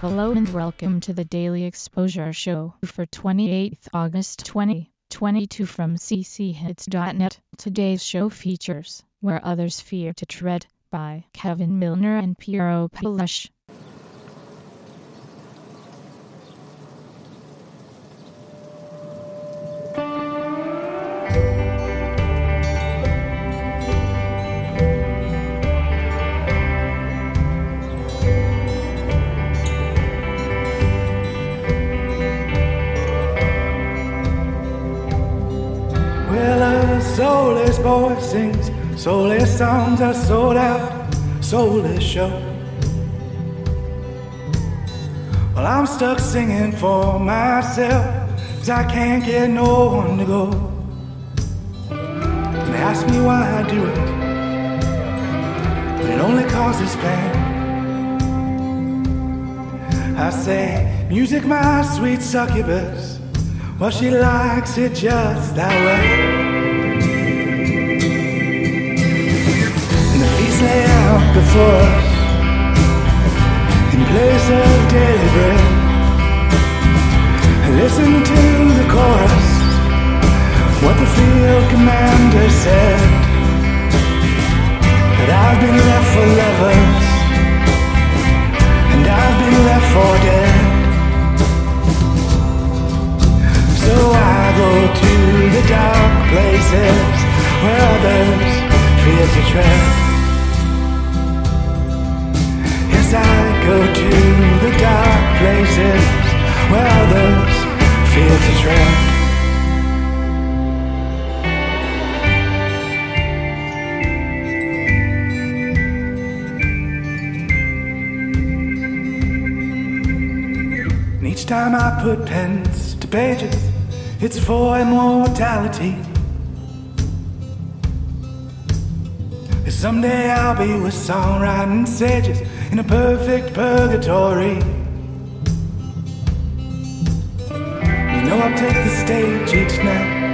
Hello and welcome to the Daily Exposure Show for 28th August 2022 from cchits.net. Today's show features Where Others Fear to Tread by Kevin Milner and Piero Palush. Soulless boy sings soulless songs, are sold out, soulless show. Well, I'm stuck singing for myself, cause I can't get no one to go. And they ask me why I do it, but it only causes pain. I say, music, my sweet succubus. Well, she likes it just that way. Before us in place of daily bread. Listen to the chorus, what the field commander said. That I've been left for lovers, and I've been left for dead. So I go to the dark places where others fear to tread. Yes, I go to the dark places where others fear to tread. And each time I put pens to pages, it's for immortality. Someday I'll be with songwriting sages in a perfect purgatory. You know I'll take the stage each night.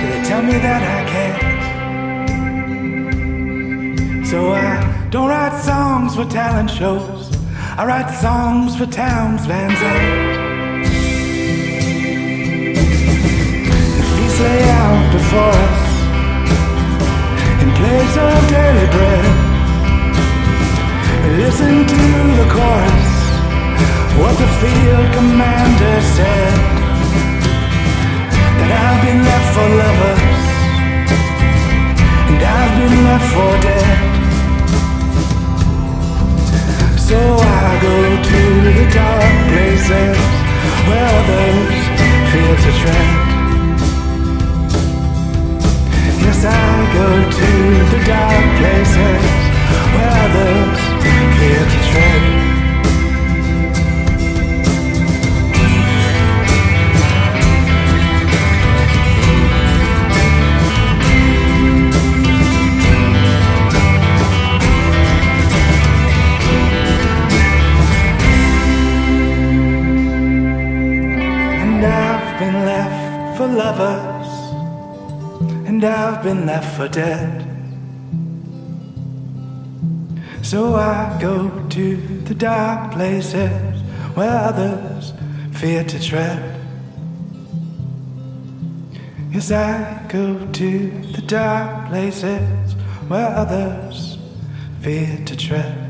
Do they tell me that I can't? So I don't write songs for talent shows. I write songs for Townes, Van Zandt. The feast lay out before us field commander said. That I've been left for lovers, and I've been left for dead. Been left for lovers and I've been left for dead. So I go to the dark places where others fear to tread. Yes, I go to the dark places where others fear to tread.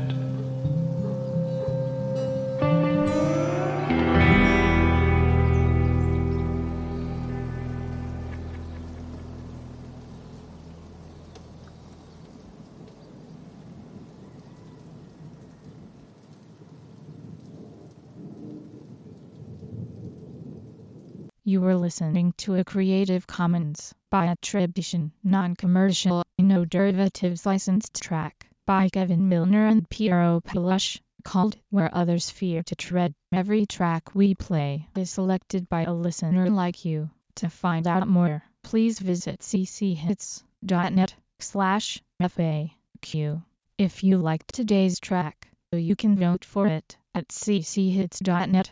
You were listening to a Creative Commons by attribution, non-commercial, no derivatives licensed track by Kevin Milner and Piero Palush called Where Others Fear to Tread. Every track we play is selected by a listener like you. To find out more, please visit cchits.net slash FAQ. If you liked today's track, you can vote for it at cchits.net